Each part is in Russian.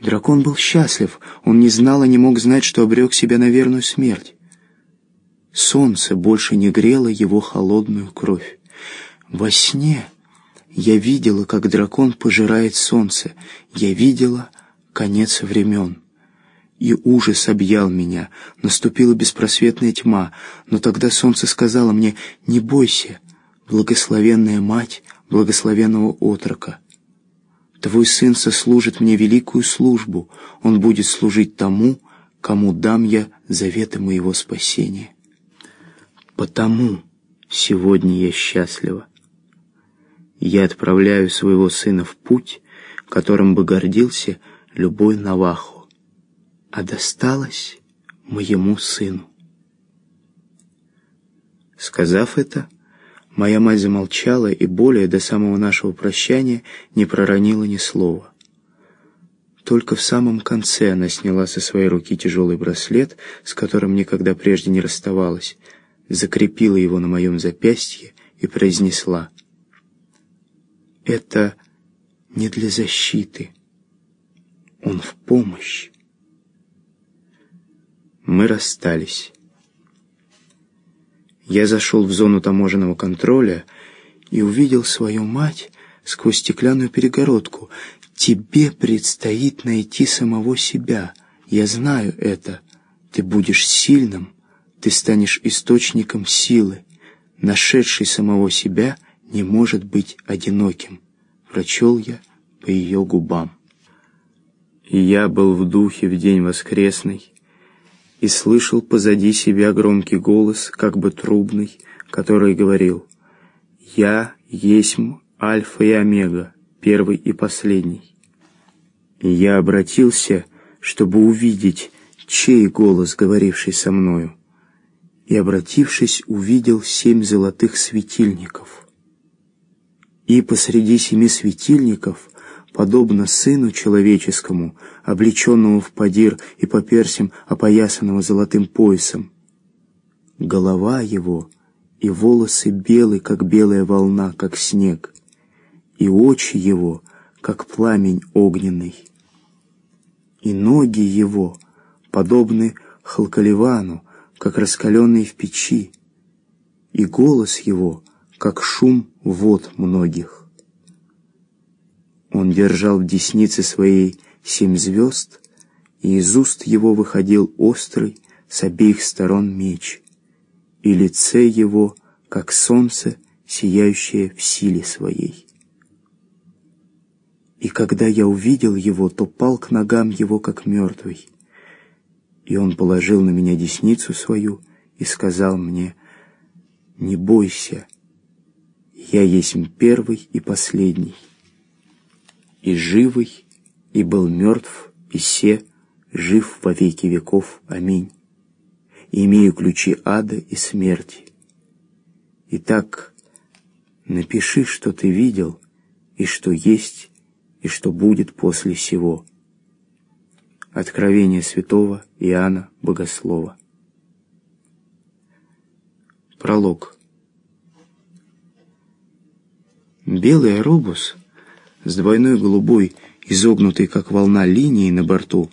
Дракон был счастлив, он не знал и не мог знать, что обрек себя на верную смерть. Солнце больше не грело его холодную кровь. Во сне я видела, как дракон пожирает солнце. Я видела конец времен. И ужас объял меня. Наступила беспросветная тьма. Но тогда солнце сказало мне, «Не бойся, благословенная мать благословенного отрока. Твой сын сослужит мне великую службу. Он будет служить тому, кому дам я заветы моего спасения. Потому сегодня я счастлива. Я отправляю своего сына в путь, которым бы гордился любой Наваху, а досталось моему сыну. Сказав это, моя мать замолчала и более до самого нашего прощания не проронила ни слова. Только в самом конце она сняла со своей руки тяжелый браслет, с которым никогда прежде не расставалась, закрепила его на моем запястье и произнесла — это не для защиты. Он в помощь. Мы расстались. Я зашел в зону таможенного контроля и увидел свою мать сквозь стеклянную перегородку. «Тебе предстоит найти самого себя. Я знаю это. Ты будешь сильным, ты станешь источником силы. Нашедший самого себя — не может быть одиноким, прочел я по ее губам. Я был в духе в день воскресный и слышал позади себя громкий голос, как бы трубный, который говорил «Я есмь Альфа и Омега, первый и последний». И я обратился, чтобы увидеть, чей голос, говоривший со мною, и, обратившись, увидел семь золотых светильников — и посреди семи светильников, подобно сыну человеческому, облеченному в подир и по персям опоясанного золотым поясом. Голова его и волосы белы, как белая волна, как снег, и очи его, как пламень огненный. И ноги его подобны халкаливану, как раскаленные в печи, и голос его, как шум вод многих. Он держал в деснице своей семь звезд, и из уст его выходил острый с обеих сторон меч, и лице его, как солнце, сияющее в силе своей. И когда я увидел его, то пал к ногам его, как мертвый. И он положил на меня десницу свою и сказал мне, «Не бойся, я есть первый и последний, и живый, и был мертв, и се, жив во веки веков. Аминь. Имею ключи ада и смерти. Итак, напиши, что ты видел, и что есть, и что будет после сего. Откровение святого Иоанна Богослова. Пролог. Белый аэробус с двойной голубой, изогнутой как волна линией на борту,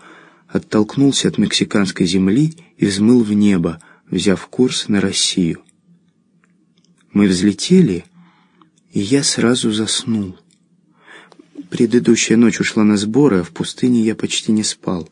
оттолкнулся от мексиканской земли и взмыл в небо, взяв курс на Россию. Мы взлетели, и я сразу заснул. Предыдущая ночь ушла на сборы, а в пустыне я почти не спал.